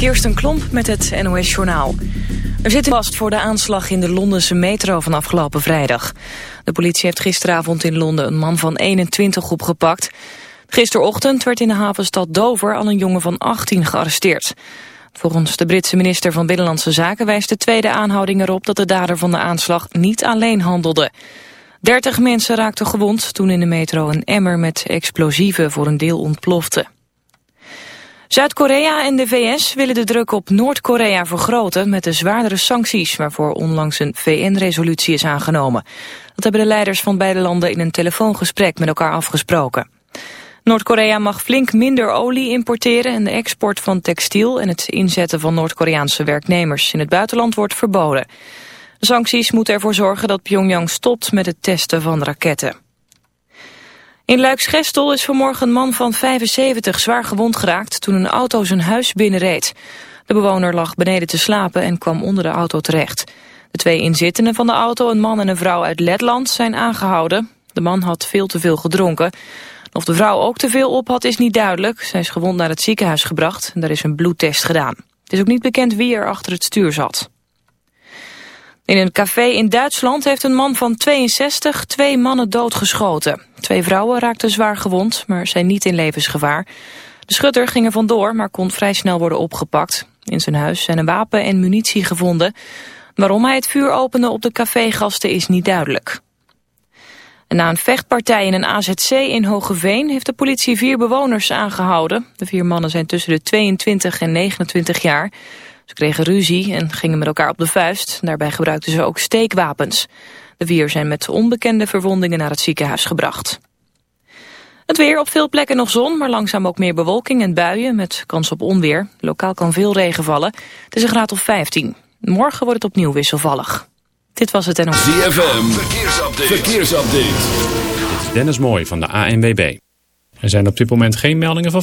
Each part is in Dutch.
Kirsten Klomp met het NOS-journaal. Er zit vast voor de aanslag in de Londense metro van afgelopen vrijdag. De politie heeft gisteravond in Londen een man van 21 opgepakt. Gisterochtend werd in de havenstad Dover al een jongen van 18 gearresteerd. Volgens de Britse minister van Binnenlandse Zaken wijst de tweede aanhouding erop dat de dader van de aanslag niet alleen handelde. 30 mensen raakten gewond toen in de metro een emmer met explosieven voor een deel ontplofte. Zuid-Korea en de VS willen de druk op Noord-Korea vergroten met de zwaardere sancties waarvoor onlangs een VN-resolutie is aangenomen. Dat hebben de leiders van beide landen in een telefoongesprek met elkaar afgesproken. Noord-Korea mag flink minder olie importeren en de export van textiel en het inzetten van Noord-Koreaanse werknemers in het buitenland wordt verboden. De sancties moeten ervoor zorgen dat Pyongyang stopt met het testen van raketten. In Luiksgestel is vanmorgen een man van 75 zwaar gewond geraakt toen een auto zijn huis binnenreed. De bewoner lag beneden te slapen en kwam onder de auto terecht. De twee inzittenden van de auto, een man en een vrouw uit Letland, zijn aangehouden. De man had veel te veel gedronken. Of de vrouw ook te veel op had is niet duidelijk. Zij is gewond naar het ziekenhuis gebracht en daar is een bloedtest gedaan. Het is ook niet bekend wie er achter het stuur zat. In een café in Duitsland heeft een man van 62 twee mannen doodgeschoten. Twee vrouwen raakten zwaar gewond, maar zijn niet in levensgevaar. De schutter ging er vandoor, maar kon vrij snel worden opgepakt. In zijn huis zijn een wapen en munitie gevonden. Waarom hij het vuur opende op de cafégasten is niet duidelijk. Na een vechtpartij in een AZC in Hogeveen heeft de politie vier bewoners aangehouden. De vier mannen zijn tussen de 22 en 29 jaar. Ze kregen ruzie en gingen met elkaar op de vuist. Daarbij gebruikten ze ook steekwapens. De vier zijn met onbekende verwondingen naar het ziekenhuis gebracht. Het weer op veel plekken nog zon, maar langzaam ook meer bewolking en buien met kans op onweer. Lokaal kan veel regen vallen. Het is een graad of 15. Morgen wordt het opnieuw wisselvallig. Dit was het en ZFM, verkeersupdate. verkeersupdate. Dit is Dennis Mooi van de ANWB. Er zijn op dit moment geen meldingen van...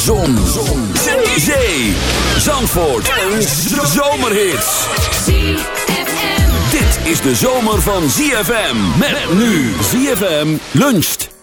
Zon. Zon. Zee. Zandvoort. Een zomerhit. Dit is de zomer van ZFM. Met nu ZFM luncht.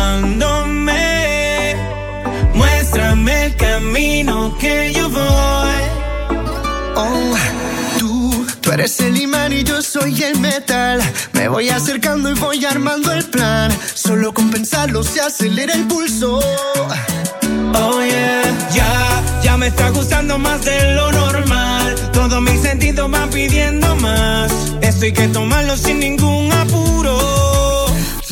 buscándome. Muéstrame el camino que yo voy. Oh, tú, tú eres el imán y yo soy el metal. Me voy acercando y voy armando el plan. Solo con pensarlo se acelera el pulso. Oh yeah, ya, ya me está gustando más de lo normal. Todos mis sentidos van pidiendo más. Esto hay que tomarlo sin ningún apuro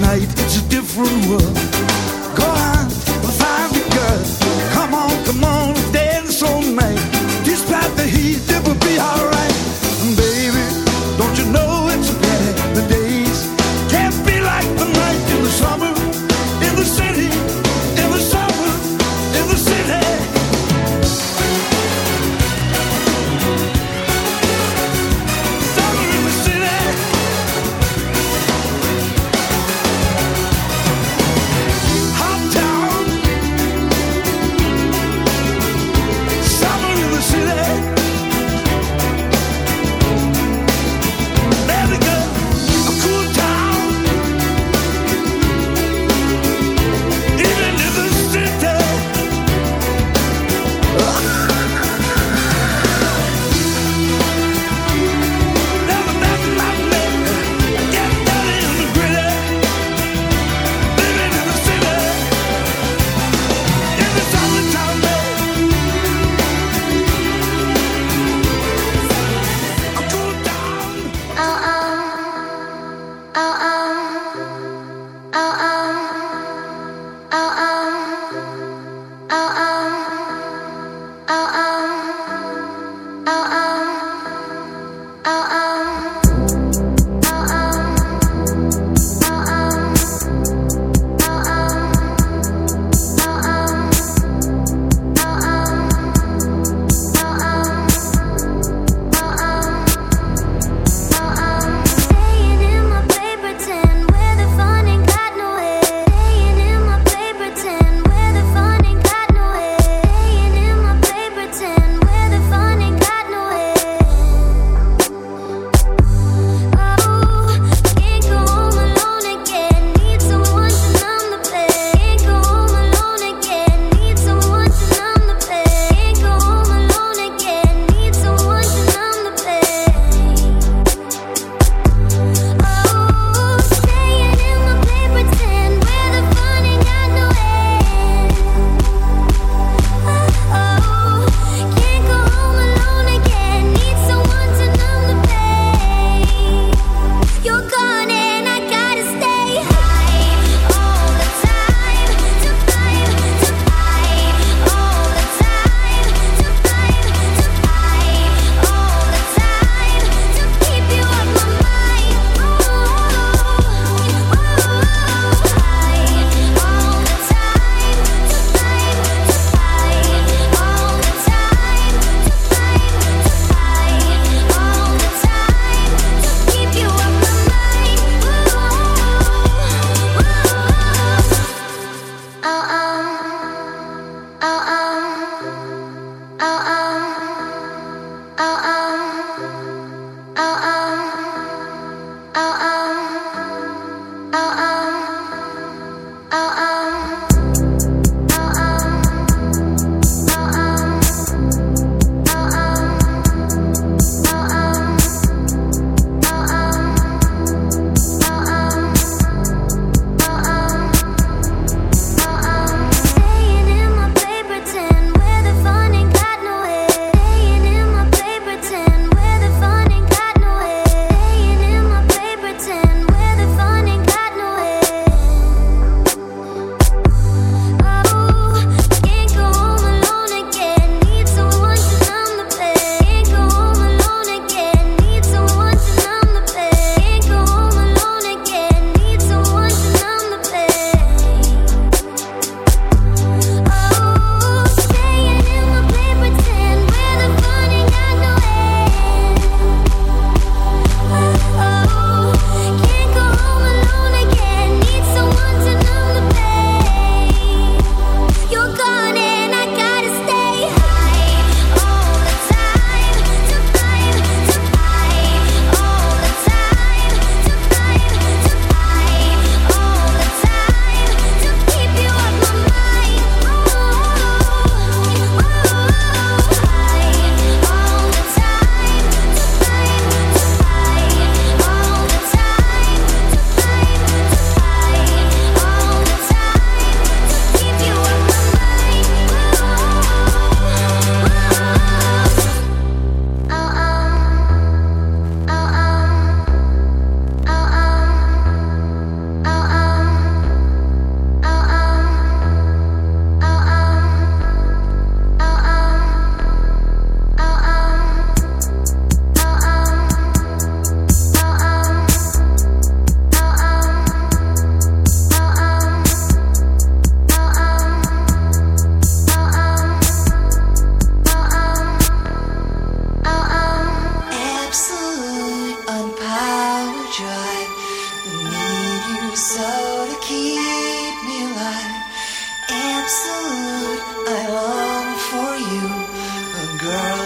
night, it's a different world. Go on.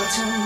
to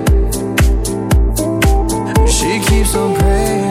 Keeps on praying.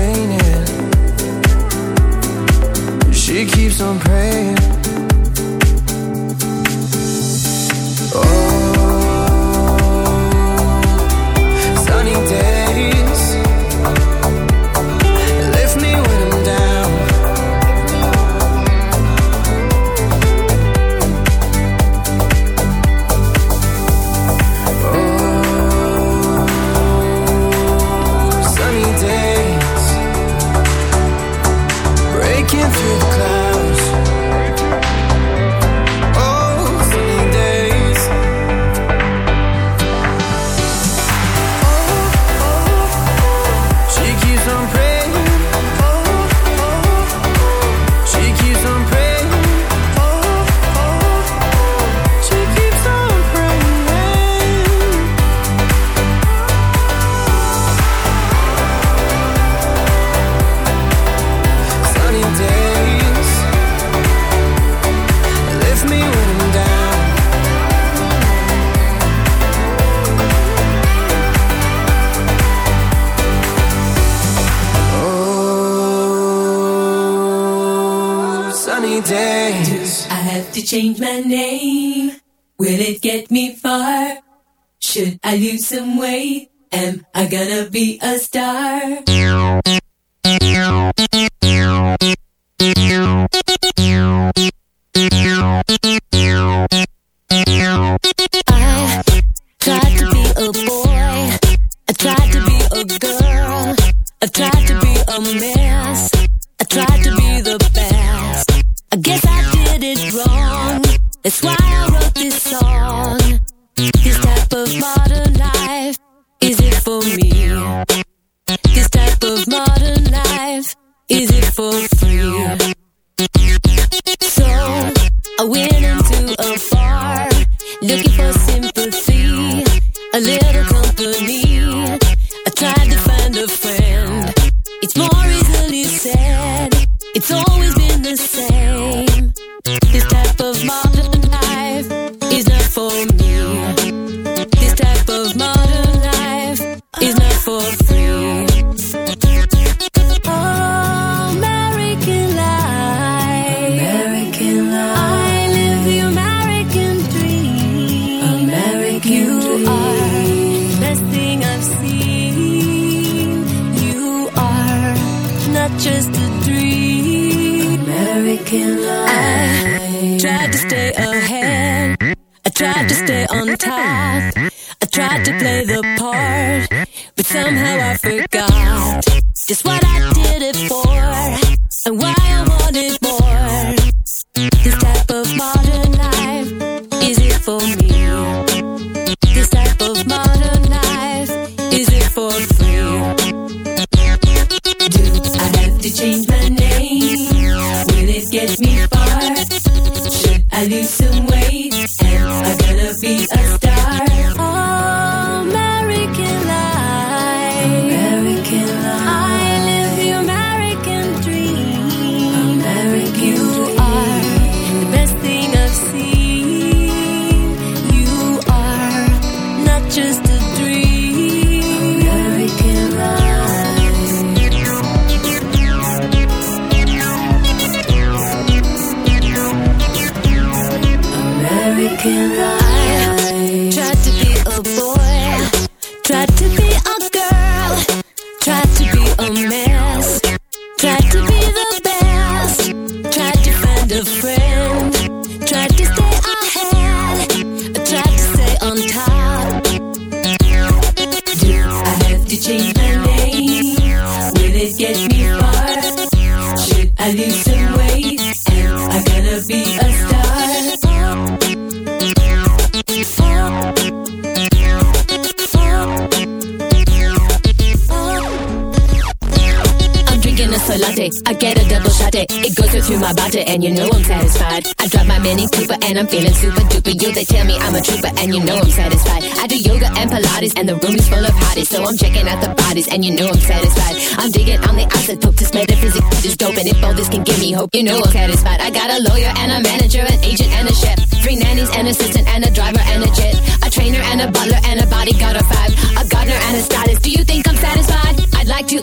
keeps on praying. Change my name. Will it get me far? Should I lose some weight? Am I gonna be a star? I tried to be a boy. I tried to be a girl. I tried to be a mess. I tried to be the best. I guess I it's why. and you know I'm satisfied. I do yoga and Pilates, and the room is full of hotties. So I'm checking out the bodies, and you know I'm satisfied. I'm digging on the isotope, the metaphysics is dope, and if all this can give me hope, you know I'm satisfied. I got a lawyer and a manager, an agent and a chef, three nannies, an assistant and a driver and a jet, a trainer and a butler and a bodyguard, five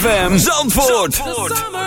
ZFM Zandvoort.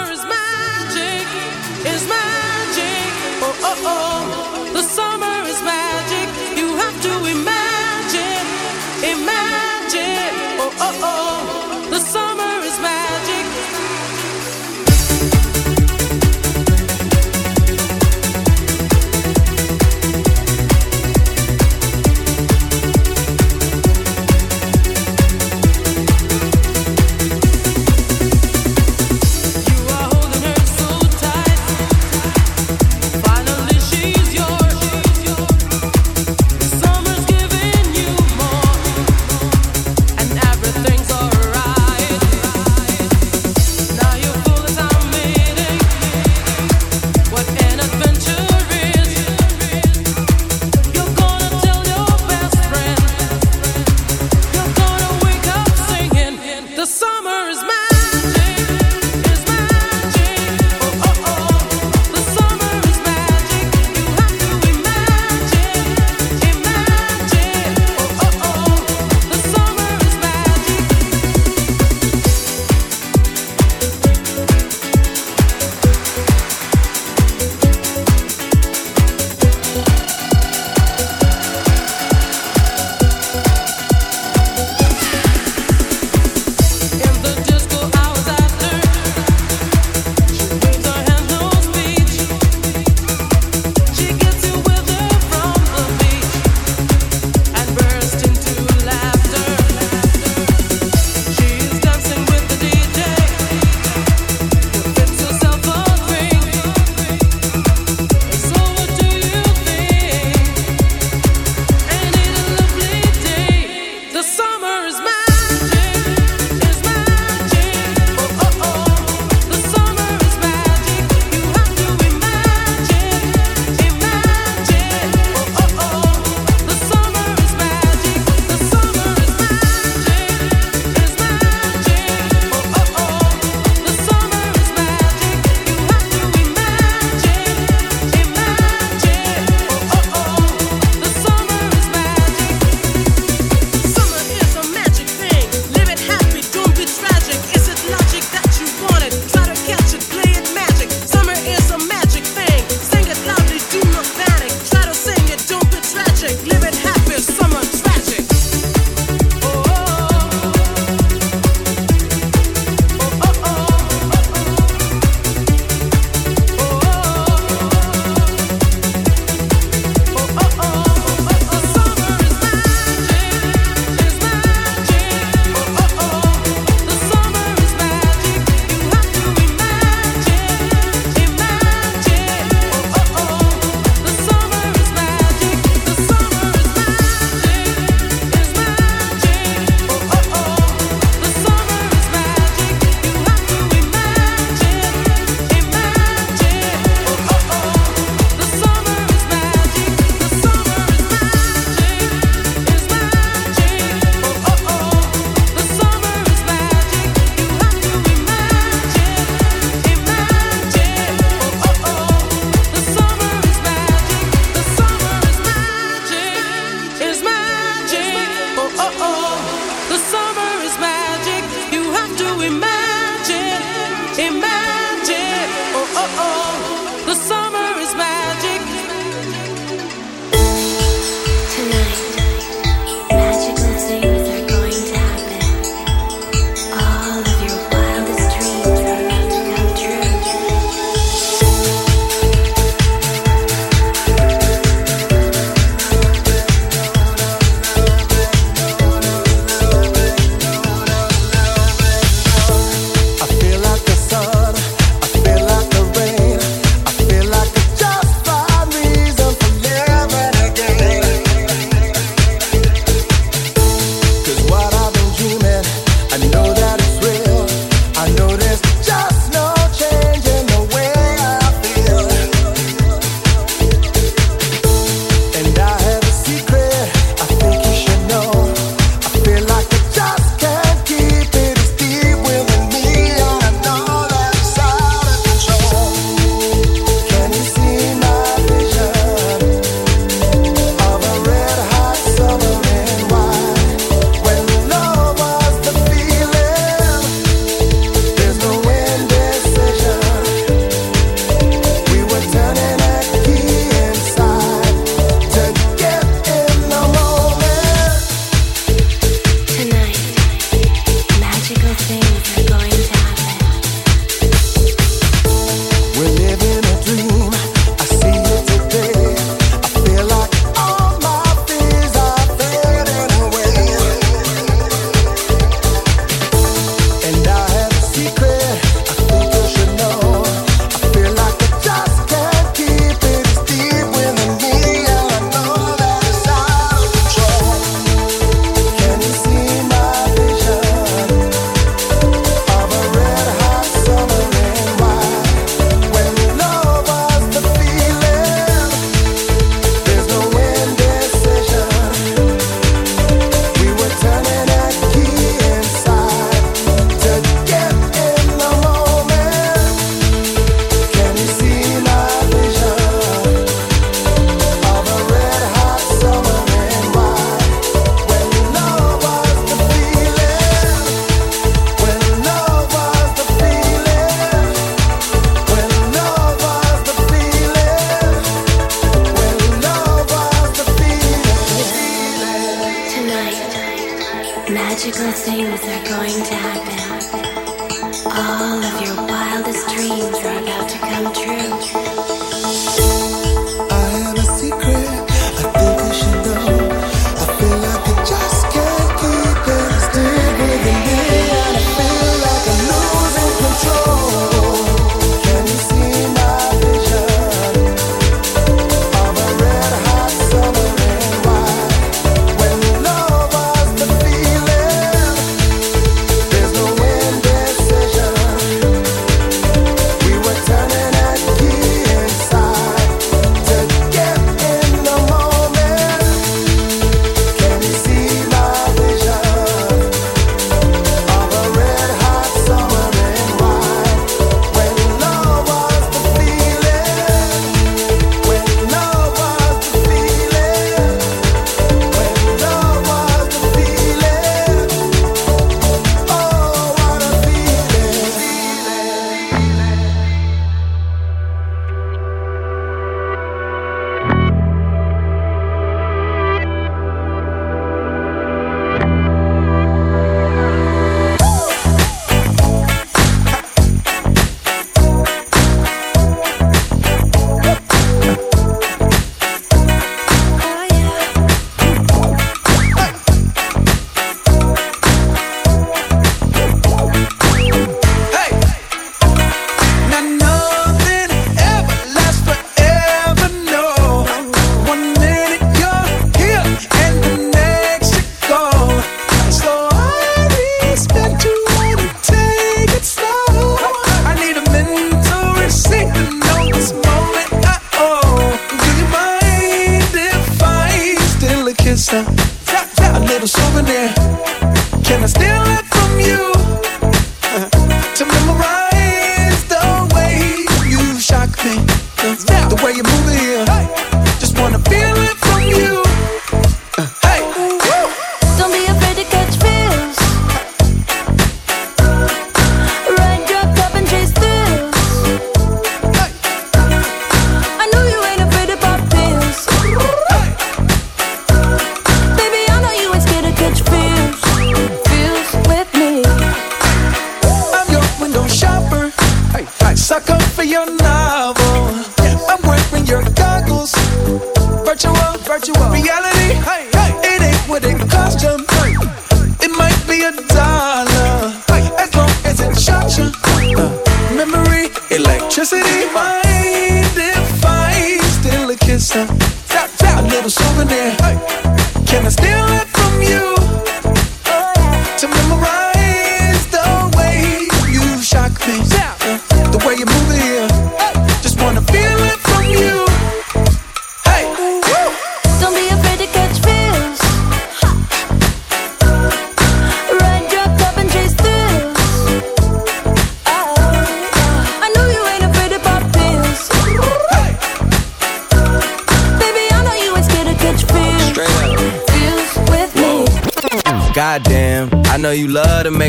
sanctuary.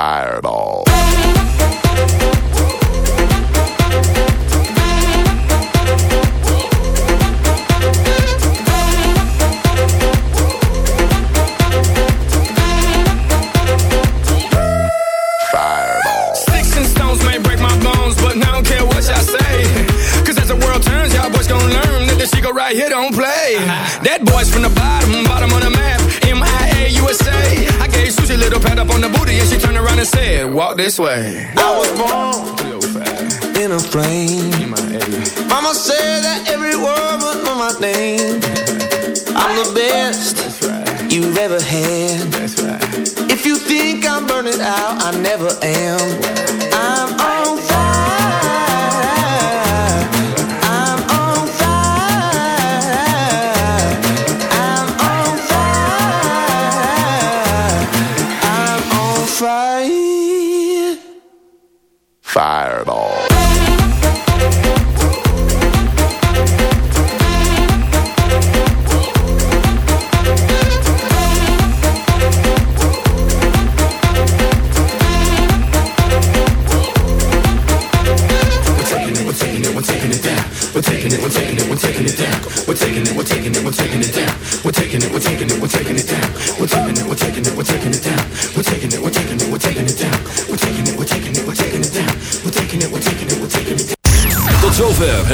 fire at all. Walk this way. I was born in a plane. Mama said that every word was my name. I'm the best right. you've ever had. Right. If you think I'm burning out, I never am. I'm